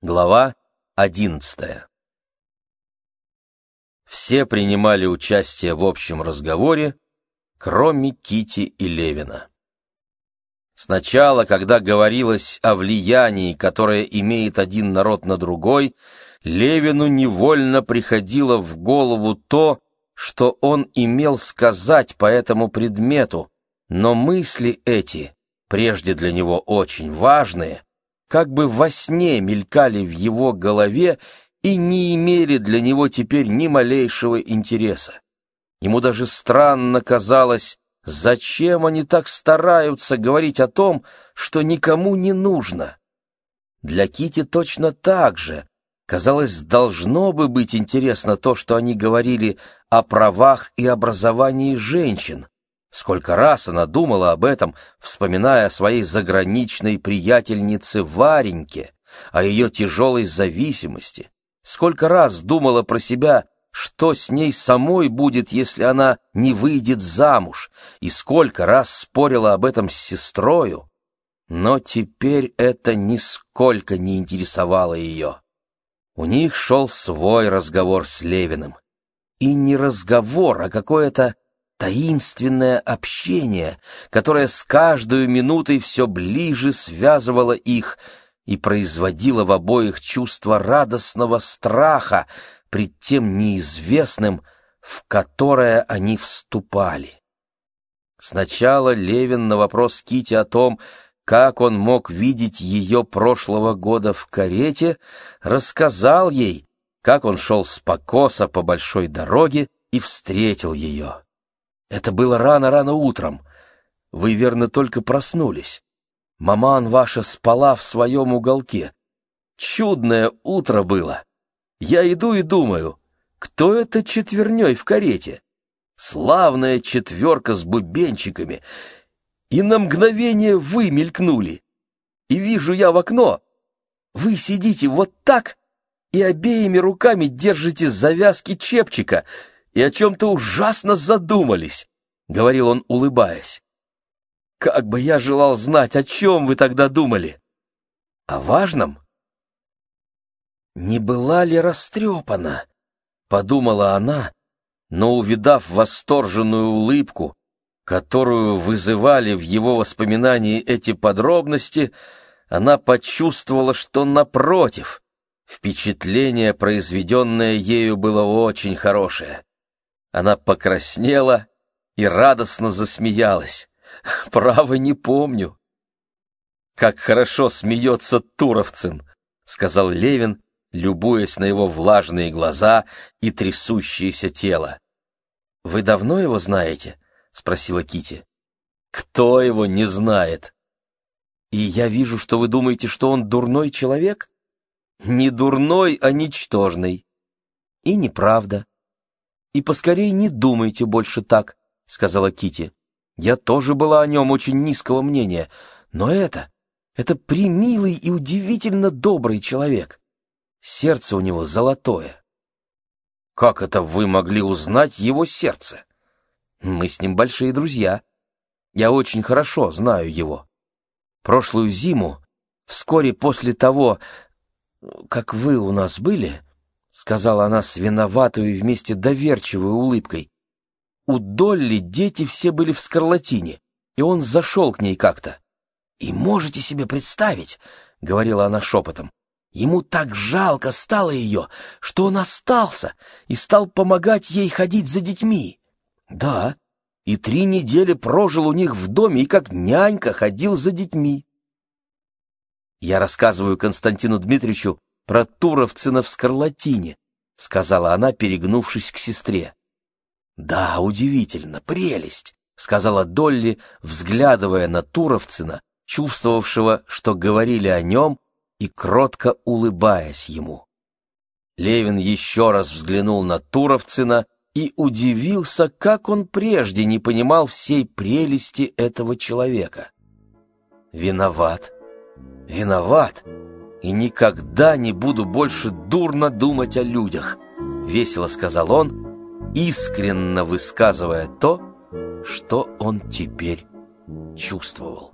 Глава одиннадцатая Все принимали участие в общем разговоре, кроме Кити и Левина. Сначала, когда говорилось о влиянии, которое имеет один народ на другой, Левину невольно приходило в голову то, что он имел сказать по этому предмету, но мысли эти, прежде для него очень важные, как бы во сне мелькали в его голове и не имели для него теперь ни малейшего интереса. Ему даже странно казалось, зачем они так стараются говорить о том, что никому не нужно. Для Кити точно так же. Казалось, должно бы быть интересно то, что они говорили о правах и образовании женщин, Сколько раз она думала об этом, вспоминая о своей заграничной приятельнице Вареньке, о ее тяжелой зависимости. Сколько раз думала про себя, что с ней самой будет, если она не выйдет замуж, и сколько раз спорила об этом с сестрою. Но теперь это нисколько не интересовало ее. У них шел свой разговор с Левиным. И не разговор, а какое-то таинственное общение, которое с каждой минутой все ближе связывало их и производило в обоих чувство радостного страха пред тем неизвестным, в которое они вступали. Сначала Левин на вопрос Кити о том, как он мог видеть ее прошлого года в карете, рассказал ей, как он шел с покоса по большой дороге и встретил ее. Это было рано-рано утром. Вы, верно, только проснулись. Маман ваша спала в своем уголке. Чудное утро было. Я иду и думаю, кто это четверней в карете? Славная четверка с бубенчиками. И на мгновение вы мелькнули. И вижу я в окно. Вы сидите вот так и обеими руками держите завязки чепчика — и о чем-то ужасно задумались», — говорил он, улыбаясь. «Как бы я желал знать, о чем вы тогда думали? О важном?» «Не была ли растрепана?» — подумала она, но, увидав восторженную улыбку, которую вызывали в его воспоминании эти подробности, она почувствовала, что, напротив, впечатление, произведенное ею, было очень хорошее. Она покраснела и радостно засмеялась. Право не помню. Как хорошо смеется Туровцин, сказал Левин, любуясь на его влажные глаза и трясущееся тело. Вы давно его знаете? спросила Кити. Кто его не знает? И я вижу, что вы думаете, что он дурной человек? Не дурной, а ничтожный. И неправда. И поскорей не думайте больше так, сказала Кити. Я тоже была о нем очень низкого мнения, но это, это примилый и удивительно добрый человек. Сердце у него золотое. Как это вы могли узнать его сердце? Мы с ним большие друзья. Я очень хорошо знаю его. Прошлую зиму, вскоре после того, как вы у нас были, сказала она с виноватой и вместе доверчивой улыбкой. У Долли дети все были в скарлатине, и он зашел к ней как-то. «И можете себе представить», — говорила она шепотом, «ему так жалко стало ее, что он остался и стал помогать ей ходить за детьми. Да, и три недели прожил у них в доме и как нянька ходил за детьми». Я рассказываю Константину Дмитриевичу про Туровцина в скарлатине», — сказала она, перегнувшись к сестре. «Да, удивительно, прелесть», — сказала Долли, взглядывая на Туровцина, чувствовавшего, что говорили о нем, и кротко улыбаясь ему. Левин еще раз взглянул на Туровцина и удивился, как он прежде не понимал всей прелести этого человека. «Виноват, виноват», и никогда не буду больше дурно думать о людях», — весело сказал он, искренно высказывая то, что он теперь чувствовал.